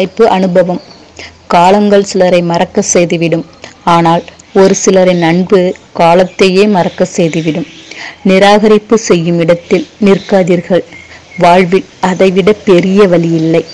தலைப்பு அனுபவம். காலங்கள் சிலரை மறக்க செய்துவிடும். ஆனால் ஒரு சிலரின் அன்பு காலத்தையே மறக்க செய்துவிடும். நிராகரிப்பு செய்யும் இடத்தில் நிற்காதீர்கள். வாழ்வில் அதைவிட பெரிய வழி இல்லை.